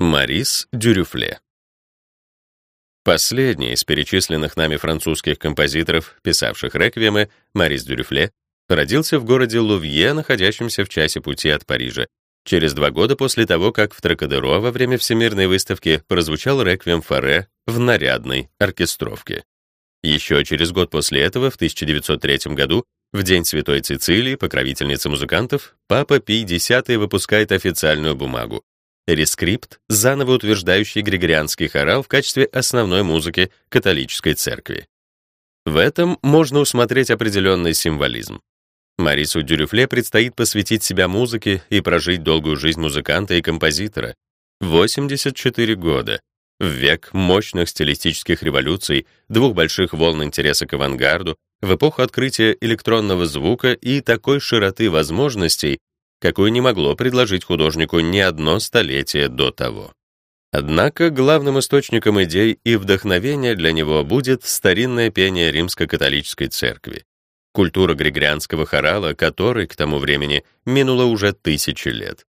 Марис Дюрюфле. Последний из перечисленных нами французских композиторов, писавших реквиемы, Марис Дюрюфле, родился в городе Лувье, находящемся в часе пути от Парижа, через два года после того, как в Тракадеро во время Всемирной выставки прозвучал реквием Фаре в нарядной оркестровке. Еще через год после этого, в 1903 году, в День Святой Цицилии, покровительницы музыкантов, Папа Пий X выпускает официальную бумагу, рескрипт, заново утверждающий григорианский хорал в качестве основной музыки католической церкви. В этом можно усмотреть определенный символизм. Марису Дюрюфле предстоит посвятить себя музыке и прожить долгую жизнь музыканта и композитора. 84 года. В век мощных стилистических революций, двух больших волн интереса к авангарду, в эпоху открытия электронного звука и такой широты возможностей, какую не могло предложить художнику ни одно столетие до того. Однако главным источником идей и вдохновения для него будет старинное пение римско-католической церкви, культура григорианского хорала, которой к тому времени минуло уже тысячи лет.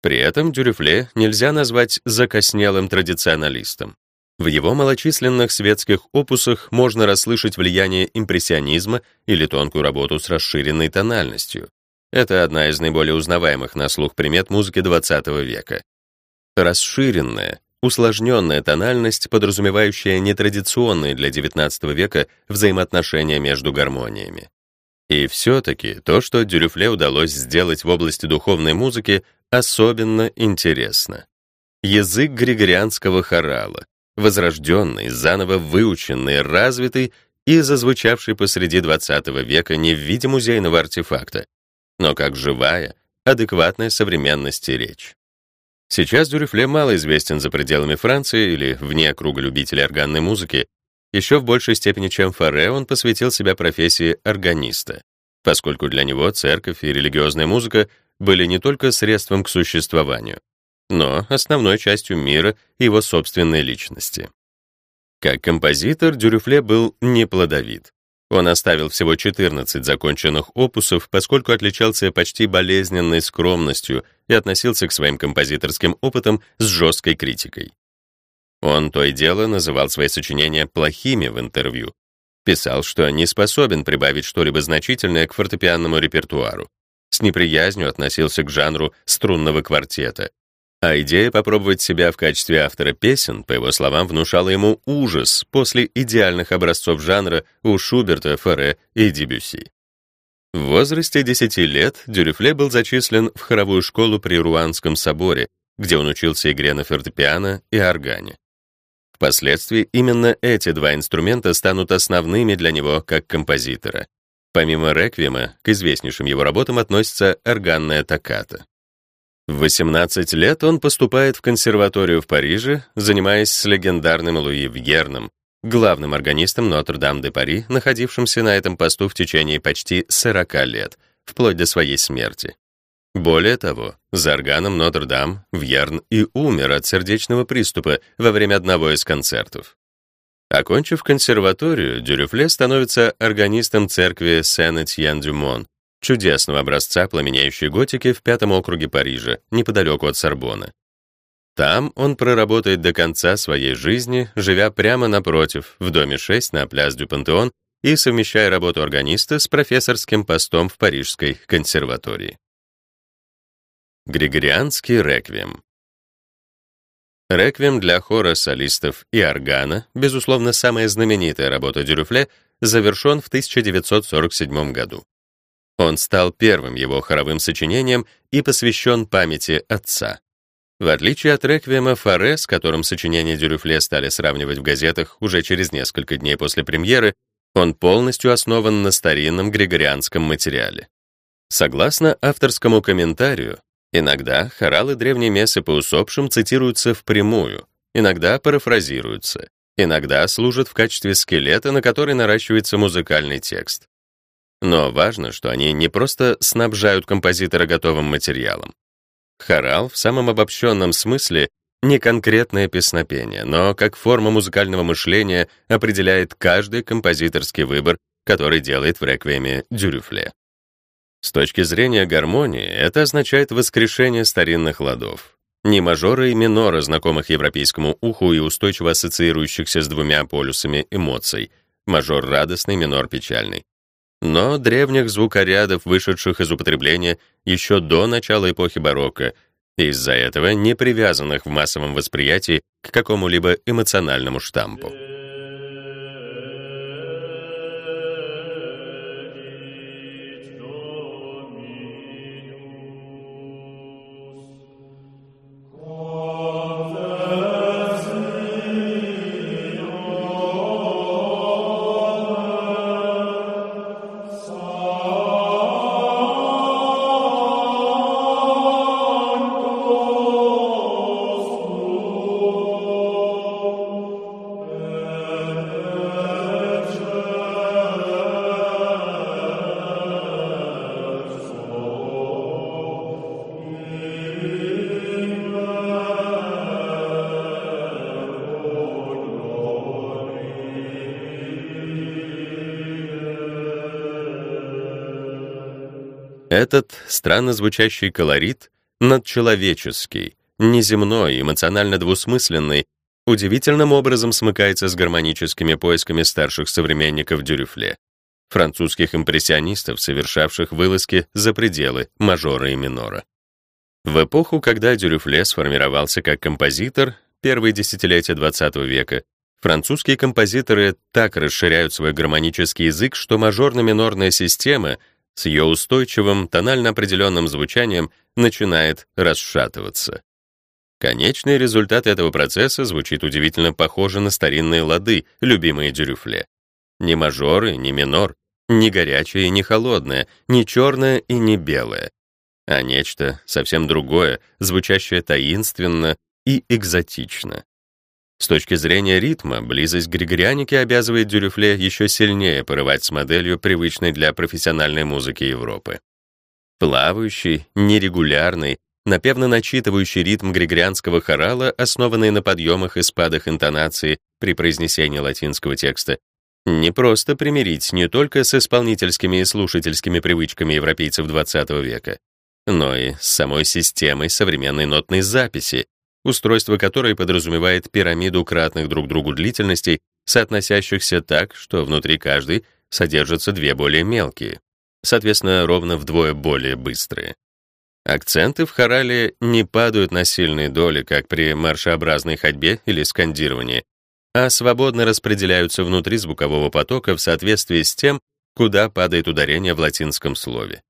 При этом Дюрюфле нельзя назвать закоснелым традиционалистом. В его малочисленных светских опусах можно расслышать влияние импрессионизма или тонкую работу с расширенной тональностью. Это одна из наиболее узнаваемых на слух примет музыки XX века. Расширенная, усложненная тональность, подразумевающая нетрадиционные для XIX века взаимоотношения между гармониями. И все-таки то, что Дюрюфле удалось сделать в области духовной музыки, особенно интересно. Язык григорианского хорала, возрожденный, заново выученный, развитый и зазвучавший посреди XX века не в виде музейного артефакта, но как живая, адекватная современности речь. Сейчас Дюрифле мало известен за пределами Франции или вне круга любителей органной музыки. Еще в большей степени, чем Фаре, он посвятил себя профессии органиста, поскольку для него церковь и религиозная музыка были не только средством к существованию, но основной частью мира и его собственной личности. Как композитор Дюрюфле был неплодовит. Он оставил всего 14 законченных опусов, поскольку отличался почти болезненной скромностью и относился к своим композиторским опытам с жесткой критикой. Он то и дело называл свои сочинения плохими в интервью, писал, что не способен прибавить что-либо значительное к фортепианному репертуару, с неприязнью относился к жанру струнного квартета, а идея попробовать себя в качестве автора песен, по его словам, внушала ему ужас после идеальных образцов жанра у Шуберта, Ферре и Дебюсси. В возрасте 10 лет Дюрюфле был зачислен в хоровую школу при Руанском соборе, где он учился игре на фортепиано и органе. Впоследствии именно эти два инструмента станут основными для него как композитора. Помимо реквиема, к известнейшим его работам относится органная токката. В 18 лет он поступает в консерваторию в Париже, занимаясь с легендарным Луи Вьерном, главным органистом Нотр-Дам-де-Пари, находившимся на этом посту в течение почти 40 лет, вплоть до своей смерти. Более того, за органом Нотр-Дам Вьерн и умер от сердечного приступа во время одного из концертов. Окончив консерваторию, Дюрюфле становится органистом церкви Сен-Этьен-Дюмон, чудесного образца пламенеющей готики в пятом округе Парижа, неподалеку от Сорбонны. Там он проработает до конца своей жизни, живя прямо напротив, в доме 6 на пляс дю Пантеон и совмещая работу органиста с профессорским постом в Парижской консерватории. Григорианский реквием. Реквием для хора солистов и органа, безусловно, самая знаменитая работа Дюрюфле, завершен в 1947 году. Он стал первым его хоровым сочинением и посвящен памяти отца. В отличие от реквиема Фаре, с которым сочинение Дюрюфле стали сравнивать в газетах уже через несколько дней после премьеры, он полностью основан на старинном григорианском материале. Согласно авторскому комментарию, иногда хоралы древней мессы по усопшим цитируются впрямую, иногда парафразируются, иногда служат в качестве скелета, на который наращивается музыкальный текст. Но важно, что они не просто снабжают композитора готовым материалом. Хорал в самом обобщенном смысле не конкретное песнопение, но как форма музыкального мышления определяет каждый композиторский выбор, который делает в реквиеме Дюрюфле. С точки зрения гармонии это означает воскрешение старинных ладов. ни мажора и минора, знакомых европейскому уху и устойчиво ассоциирующихся с двумя полюсами эмоций — мажор радостный, минор печальный. Но древних звукорядов, вышедших из употребления еще до начала эпохи барокко, из-за этого не привязанных в массовом восприятии к какому-либо эмоциональному штампу. Этот странно звучащий колорит надчеловеческий, неземной, эмоционально двусмысленный, удивительным образом смыкается с гармоническими поисками старших современников Дюрюфле, французских импрессионистов, совершавших вылазки за пределы мажора и минора. В эпоху, когда Дюрюфле сформировался как композитор, первые десятилетия XX века, французские композиторы так расширяют свой гармонический язык, что мажорно-минорная система — с ее устойчивым, тонально определенным звучанием начинает расшатываться. Конечный результат этого процесса звучит удивительно похоже на старинные лады, любимые Дюрюфле. Ни мажоры, ни минор, ни горячее и ни холодное, ни черное и ни белое, а нечто совсем другое, звучащее таинственно и экзотично. С точки зрения ритма, близость к григорианике обязывает Дюрюфле еще сильнее порывать с моделью, привычной для профессиональной музыки Европы. Плавающий, нерегулярный, напевно начитывающий ритм григорианского хорала, основанный на подъемах и спадах интонации при произнесении латинского текста, не просто примирить не только с исполнительскими и слушательскими привычками европейцев XX века, но и с самой системой современной нотной записи, устройство которой подразумевает пирамиду кратных друг другу длительностей, соотносящихся так, что внутри каждой содержатся две более мелкие, соответственно, ровно вдвое более быстрые. Акценты в хорале не падают на сильные доли, как при маршеобразной ходьбе или скандировании, а свободно распределяются внутри звукового потока в соответствии с тем, куда падает ударение в латинском слове.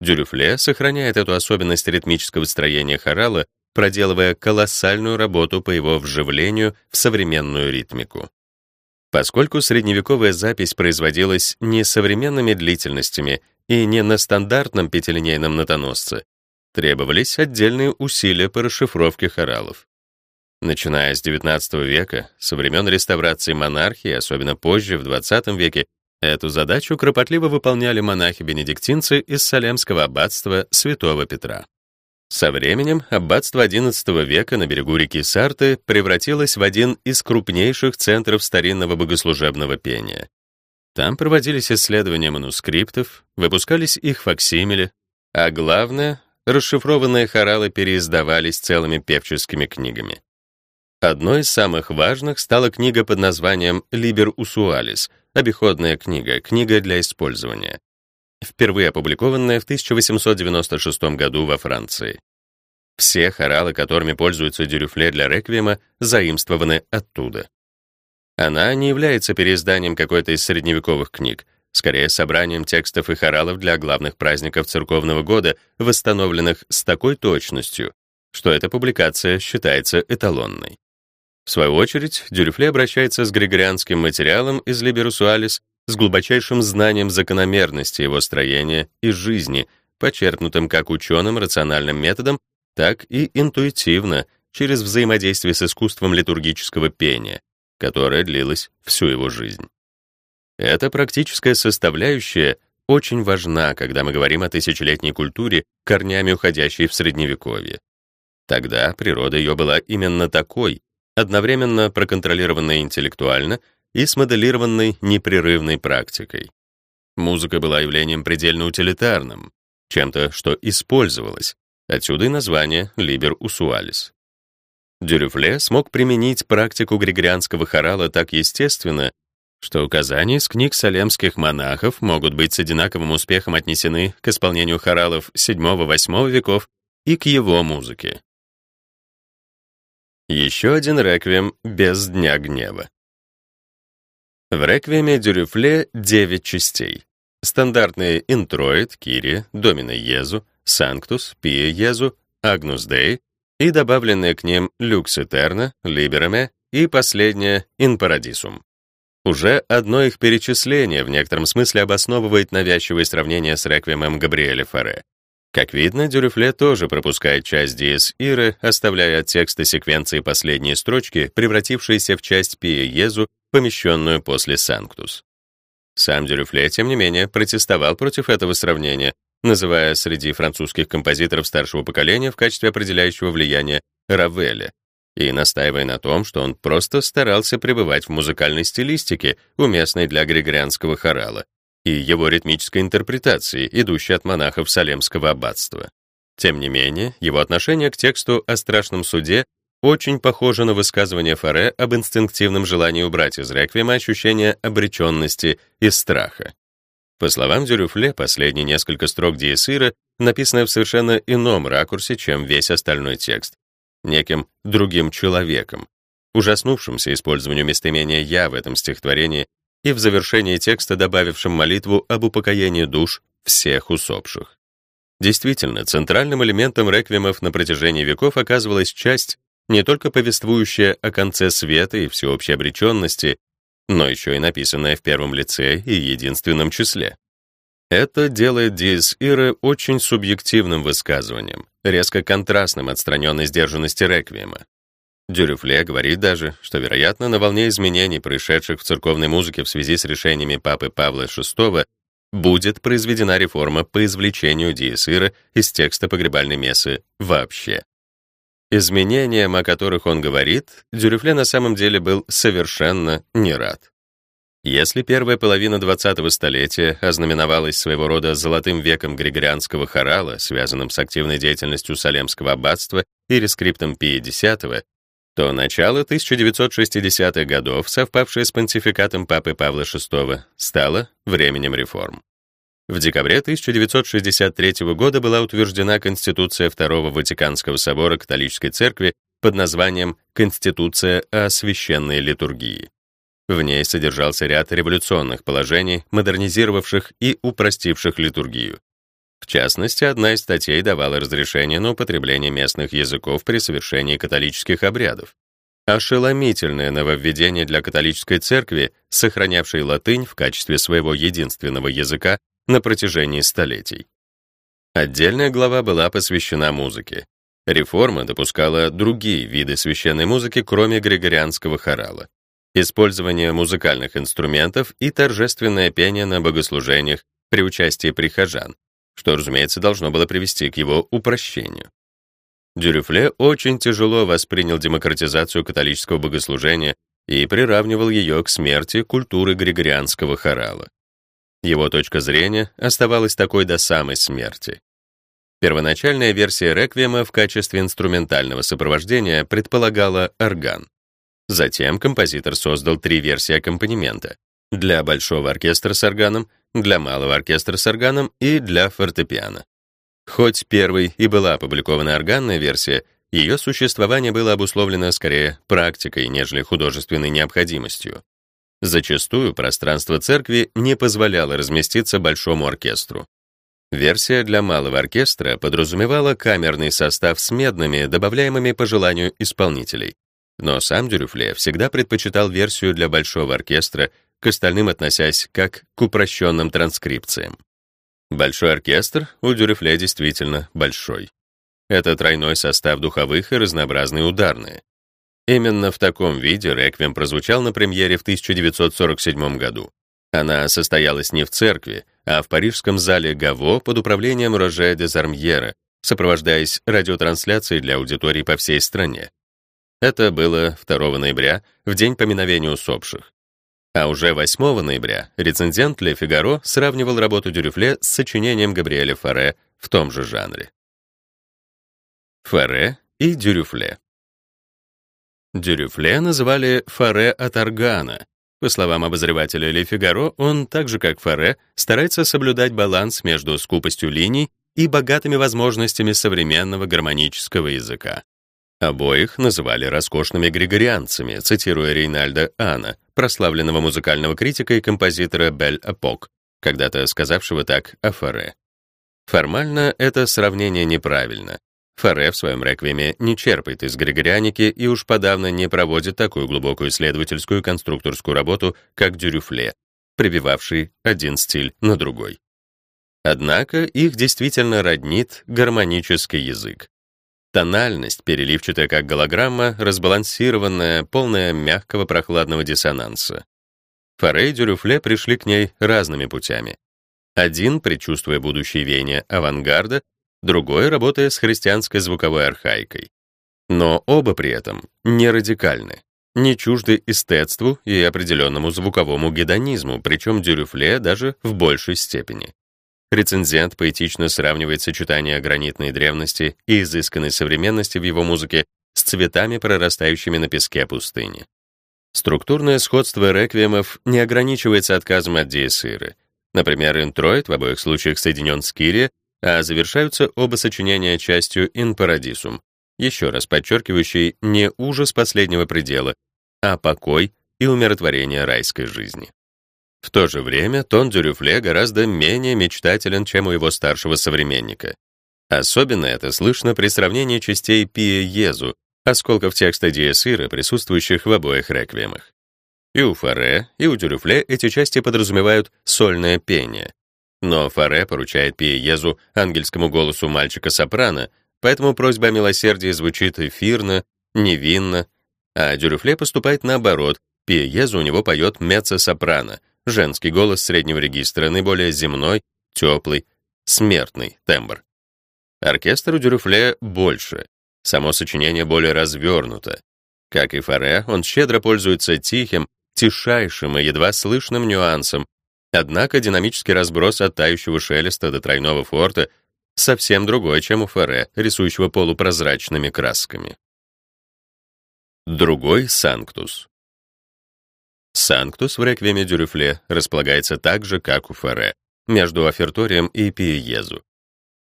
Дюрюфле сохраняет эту особенность ритмического строения хорала проделывая колоссальную работу по его вживлению в современную ритмику. Поскольку средневековая запись производилась не современными длительностями и не на стандартном пятилинейном нотоносце, требовались отдельные усилия по расшифровке хоралов. Начиная с XIX века, со времен реставрации монархии, особенно позже, в XX веке, эту задачу кропотливо выполняли монахи-бенедиктинцы из Салемского аббатства Святого Петра. Со временем аббатство XI века на берегу реки Сарты превратилось в один из крупнейших центров старинного богослужебного пения. Там проводились исследования манускриптов, выпускались их факсимили, а главное, расшифрованные хоралы переиздавались целыми певческими книгами. Одной из самых важных стала книга под названием «Liber Usualis» — обиходная книга, книга для использования впервые опубликованная в 1896 году во Франции. Все хоралы, которыми пользуется Дюрюфле для реквиема, заимствованы оттуда. Она не является переизданием какой-то из средневековых книг, скорее собранием текстов и хоралов для главных праздников церковного года, восстановленных с такой точностью, что эта публикация считается эталонной. В свою очередь, Дюрюфле обращается с григорианским материалом из Либерусуалис с глубочайшим знанием закономерности его строения и жизни, почерпнутым как ученым рациональным методом, так и интуитивно, через взаимодействие с искусством литургического пения, которое длилось всю его жизнь. Эта практическая составляющая очень важна, когда мы говорим о тысячелетней культуре, корнями уходящей в Средневековье. Тогда природа ее была именно такой, одновременно проконтролированной интеллектуально и смоделированной непрерывной практикой. Музыка была явлением предельно утилитарным, чем-то, что использовалось, Отсюда и название «Liber Usualis». Дюрюфле смог применить практику григорианского хорала так естественно, что указания из книг салемских монахов могут быть с одинаковым успехом отнесены к исполнению хоралов VII-VIII веков и к его музыке. Еще один реквием без Дня гнева. В реквиеме Дюрюфле 9 частей. Стандартные интроид, кири, домина Езу, санктус, пия Езу, агнус Дей и добавленные к ним люкс этерна, либераме и последнее ин парадисум. Уже одно их перечисление в некотором смысле обосновывает навязчивое сравнение с реквиемом Габриэля Фаре. Как видно, Дюрюфле тоже пропускает часть диез иры, оставляя от текста секвенции последние строчки, превратившиеся в часть пия Езу, помещенную после санктус. Сам Дюрюфле, тем не менее, протестовал против этого сравнения, называя среди французских композиторов старшего поколения в качестве определяющего влияния Равеля, и настаивая на том, что он просто старался пребывать в музыкальной стилистике, уместной для григорианского хорала, и его ритмической интерпретации, идущей от монахов Салемского аббатства. Тем не менее, его отношение к тексту о страшном суде очень похоже на высказывание Фаре об инстинктивном желании убрать из реквиема ощущение обреченности и страха. По словам Дюрюфле, последние несколько строк Диесира написаны в совершенно ином ракурсе, чем весь остальной текст, неким другим человеком, ужаснувшимся использованию местоимения «я» в этом стихотворении и в завершении текста добавившим молитву об упокоении душ всех усопших. Действительно, центральным элементом реквиемов на протяжении веков оказывалась часть, не только повествующая о конце света и всеобщей обреченности, но еще и написанная в первом лице и единственном числе. Это делает Диес Иры очень субъективным высказыванием, резко контрастным отстраненной сдержанности реквиема. Дюрюфле говорит даже, что, вероятно, на волне изменений, происшедших в церковной музыке в связи с решениями Папы Павла VI, будет произведена реформа по извлечению Диес Иры из текста погребальной мессы вообще. Изменениям, о которых он говорит, Дюрюфле на самом деле был совершенно не рад. Если первая половина 20-го столетия ознаменовалась своего рода золотым веком григорианского хорала, связанным с активной деятельностью Салемского аббатства и рескриптом Пия X, то начало 1960-х годов, совпавшее с понтификатом Папы Павла VI, стало временем реформ. В декабре 1963 года была утверждена Конституция Второго Ватиканского собора католической церкви под названием «Конституция о священной литургии». В ней содержался ряд революционных положений, модернизировавших и упростивших литургию. В частности, одна из статей давала разрешение на употребление местных языков при совершении католических обрядов. Ошеломительное нововведение для католической церкви, сохранявшей латынь в качестве своего единственного языка на протяжении столетий. Отдельная глава была посвящена музыке. Реформа допускала другие виды священной музыки, кроме григорианского хорала использование музыкальных инструментов и торжественное пение на богослужениях при участии прихожан, что, разумеется, должно было привести к его упрощению. Дюрюфле очень тяжело воспринял демократизацию католического богослужения и приравнивал ее к смерти культуры григорианского хорала. Его точка зрения оставалась такой до самой смерти. Первоначальная версия реквиема в качестве инструментального сопровождения предполагала орган. Затем композитор создал три версии аккомпанемента — для большого оркестра с органом, для малого оркестра с органом и для фортепиано. Хоть первой и была опубликована органная версия, ее существование было обусловлено скорее практикой, нежели художественной необходимостью. Зачастую пространство церкви не позволяло разместиться большому оркестру. Версия для малого оркестра подразумевала камерный состав с медными, добавляемыми по желанию исполнителей. Но сам Дюрюфле всегда предпочитал версию для большого оркестра, к остальным относясь как к упрощенным транскрипциям. Большой оркестр у Дюрюфле действительно большой. Это тройной состав духовых и разнообразные ударные. Именно в таком виде реквием прозвучал на премьере в 1947 году. Она состоялась не в церкви, а в парижском зале Гаво под управлением Роже де Зармьера, сопровождаясь радиотрансляцией для аудитории по всей стране. Это было 2 ноября, в день поминовения усопших. А уже 8 ноября рецензент Ле Фигаро сравнивал работу Дюрюфле с сочинением Габриэля Фаре в том же жанре. Фаре и Дюрюфле. Дюрюфле называли Фаре от органа. По словам обозревателя Ле Фигаро, он, так же как Фаре, старается соблюдать баланс между скупостью линий и богатыми возможностями современного гармонического языка. Обоих называли роскошными григорианцами, цитируя Рейнальда Ана, прославленного музыкального критика и композитора Бель Апок, когда-то сказавшего так о Фаре. Формально это сравнение неправильно. Фаре в своем реквиеме не черпает из григорианики и уж подавно не проводит такую глубокую исследовательскую конструкторскую работу, как Дюрюфле, прибивавший один стиль на другой. Однако их действительно роднит гармонический язык. Тональность, переливчатая как голограмма, разбалансированная, полная мягкого прохладного диссонанса. Фаре и Дюрюфле пришли к ней разными путями. Один, предчувствуя будущее веяния авангарда, другой, работая с христианской звуковой архаикой. Но оба при этом не радикальны, не чужды эстетству и определенному звуковому гедонизму, причем Дюрюфле даже в большей степени. Рецензент поэтично сравнивает сочетание гранитной древности и изысканной современности в его музыке с цветами, прорастающими на песке пустыни. Структурное сходство реквиемов не ограничивается отказом от диэсиры. Например, интроид в обоих случаях соединен с кири, а завершаются оба сочинения частью «In Paradisum», еще раз подчеркивающей не ужас последнего предела, а покой и умиротворение райской жизни. В то же время тон Дюрюфле гораздо менее мечтателен, чем у его старшего современника. Особенно это слышно при сравнении частей Пия Езу, осколков текста Диэсира, присутствующих в обоих реквиемах. И у Фаре, и у Дюрюфле эти части подразумевают сольное пение. Но Фаре поручает Пия Езу ангельскому голосу мальчика-сопрано, поэтому просьба о милосердии звучит эфирно, невинно, а Дюрюфле поступает наоборот, Пия Езу у него поет меццо-сопрано — Женский голос среднего регистра, наиболее земной, теплый, смертный тембр. Оркестр у Дюрюфле больше, само сочинение более развернуто. Как и Фаре, он щедро пользуется тихим, тишайшим и едва слышным нюансом, однако динамический разброс от тающего шелеста до тройного форта совсем другой, чем у Фаре, рисующего полупрозрачными красками. Другой санктус. Санктус в реквиеме Дюрюфле располагается так же, как у Ферре, между оферторием и пиезу.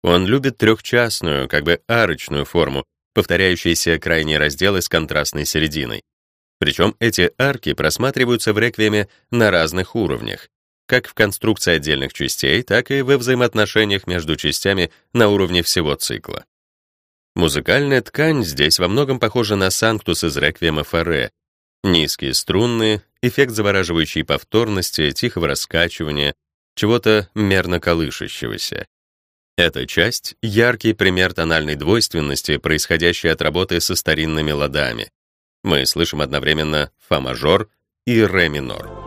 Он любит трехчастную, как бы арочную форму, повторяющиеся крайние разделы с контрастной серединой. Причем эти арки просматриваются в реквиеме на разных уровнях, как в конструкции отдельных частей, так и во взаимоотношениях между частями на уровне всего цикла. Музыкальная ткань здесь во многом похожа на санктус из реквиема Ферре. Низкие струнные, эффект завораживающей повторности, тихого раскачивания, чего-то мерно колышащегося. Эта часть — яркий пример тональной двойственности, происходящей от работы со старинными ладами. Мы слышим одновременно фа-мажор и ре-минор.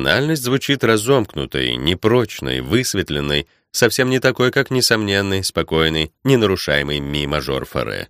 Тональность звучит разомкнутой, непрочной, высветленной, совсем не такой, как несомненный, спокойный, ненарушаемый ми-мажор фаре.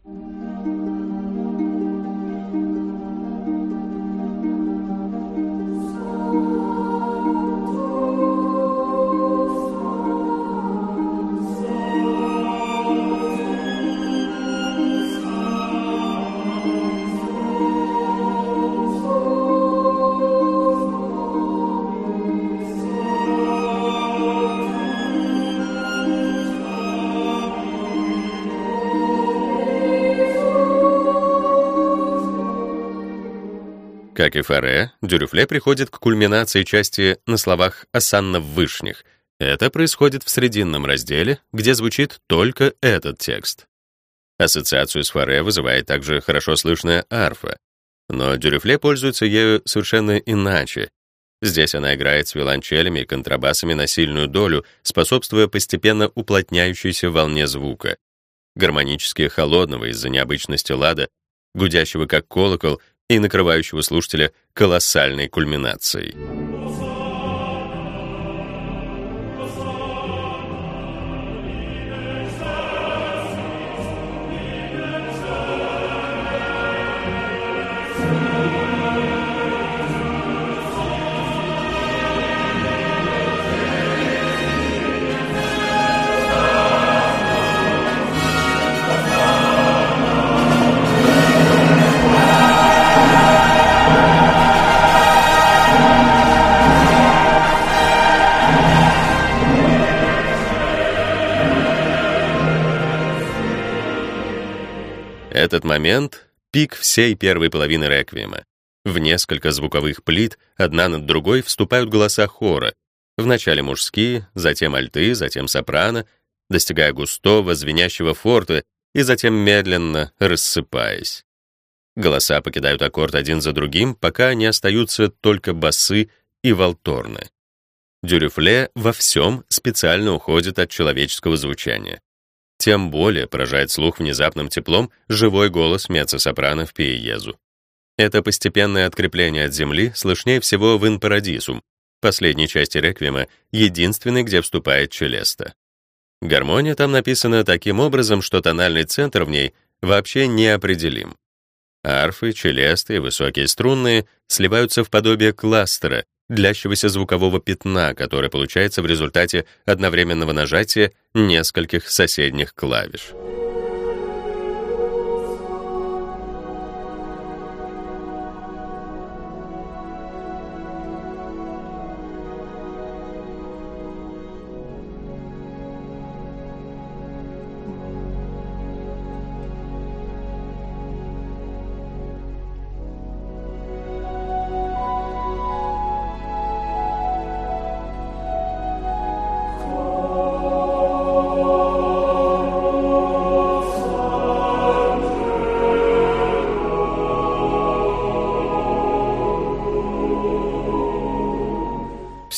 Как и Ферре, Дюрюфле приходит к кульминации части на словах «осанна в вышних». Это происходит в срединном разделе, где звучит только этот текст. Ассоциацию с Ферре вызывает также хорошо слышная арфа, но Дюрюфле пользуется ею совершенно иначе. Здесь она играет с виолончелями и контрабасами на сильную долю, способствуя постепенно уплотняющейся волне звука. гармонически холодного из-за необычности лада, гудящего как колокол и накрывающего слушателя колоссальной кульминацией. Этот момент — пик всей первой половины реквиема. В несколько звуковых плит, одна над другой, вступают голоса хора. Вначале мужские, затем альты, затем сопрано, достигая густого, звенящего форта и затем медленно рассыпаясь. Голоса покидают аккорд один за другим, пока не остаются только басы и валторны. Дюрюфле во всем специально уходит от человеческого звучания. Тем более поражает слух внезапным теплом живой голос меццо-сопрано в пиезу. Это постепенное открепление от земли слышнее всего в «Ин Парадисум», последней части реквиема, единственной, где вступает челеста. Гармония там написана таким образом, что тональный центр в ней вообще неопределим. Арфы, челесты и высокие струнные сливаются в подобие кластера, длящегося звукового пятна, которое получается в результате одновременного нажатия нескольких соседних клавиш.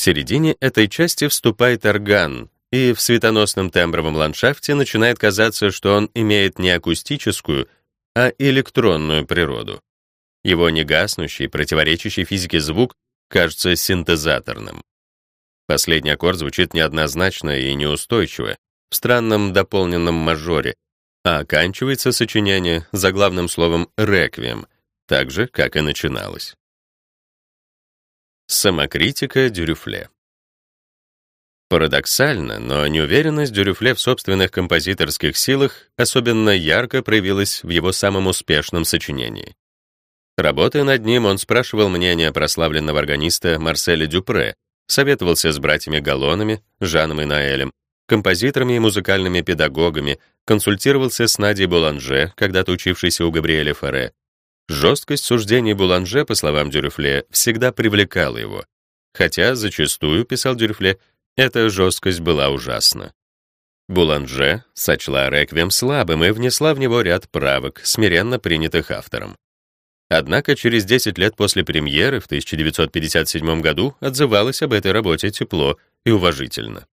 Середине этой части вступает орган, и в светоносном тембровом ландшафте начинает казаться, что он имеет не акустическую, а электронную природу. Его негаснущий, противоречащий физике звук кажется синтезаторным. Последний аккорд звучит неоднозначно и неустойчиво, в странном дополненном мажоре, а оканчивается сочинение заглавным словом «реквием», так же, как и начиналось. Самокритика Дюрюфле. Парадоксально, но неуверенность Дюрюфле в собственных композиторских силах особенно ярко проявилась в его самом успешном сочинении. Работая над ним, он спрашивал мнение прославленного органиста Марселя Дюпре, советовался с братьями Галлонами, Жаном и Наэлем, композиторами и музыкальными педагогами, консультировался с Надей Буланже, когда-то учившейся у Габриэля Ферре, Жесткость суждений Буланже, по словам Дюрюфле, всегда привлекала его. Хотя зачастую, писал Дюрюфле, эта жесткость была ужасна. Буланже сочла реквием слабым и внесла в него ряд правок, смиренно принятых автором. Однако через 10 лет после премьеры в 1957 году отзывалась об этой работе тепло и уважительно.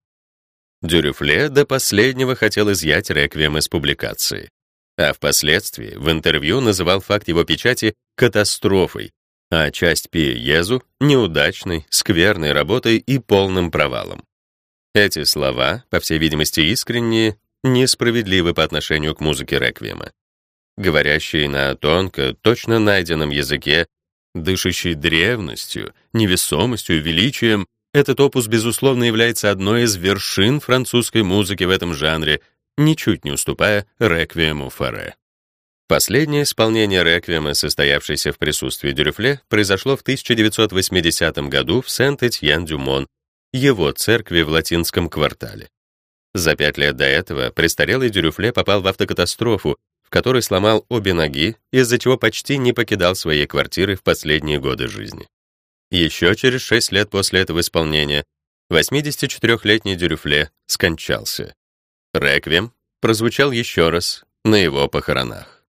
Дюрюфле до последнего хотел изъять реквием из публикации а впоследствии в интервью называл факт его печати катастрофой, а часть Пиезу — неудачной, скверной работой и полным провалом. Эти слова, по всей видимости искренние, несправедливы по отношению к музыке реквиема. Говорящий на тонко, точно найденном языке, дышащий древностью, невесомостью величием, этот опус, безусловно, является одной из вершин французской музыки в этом жанре ничуть не уступая реквиему Фаре. Последнее исполнение реквиема, состоявшееся в присутствии Дюрюфле, произошло в 1980 году в Сент-Этьен-Дюмон, его церкви в латинском квартале. За пять лет до этого престарелый Дюрюфле попал в автокатастрофу, в которой сломал обе ноги, из-за чего почти не покидал своей квартиры в последние годы жизни. Еще через шесть лет после этого исполнения 84-летний Дюрюфле скончался. «Реквием» прозвучал еще раз на его похоронах.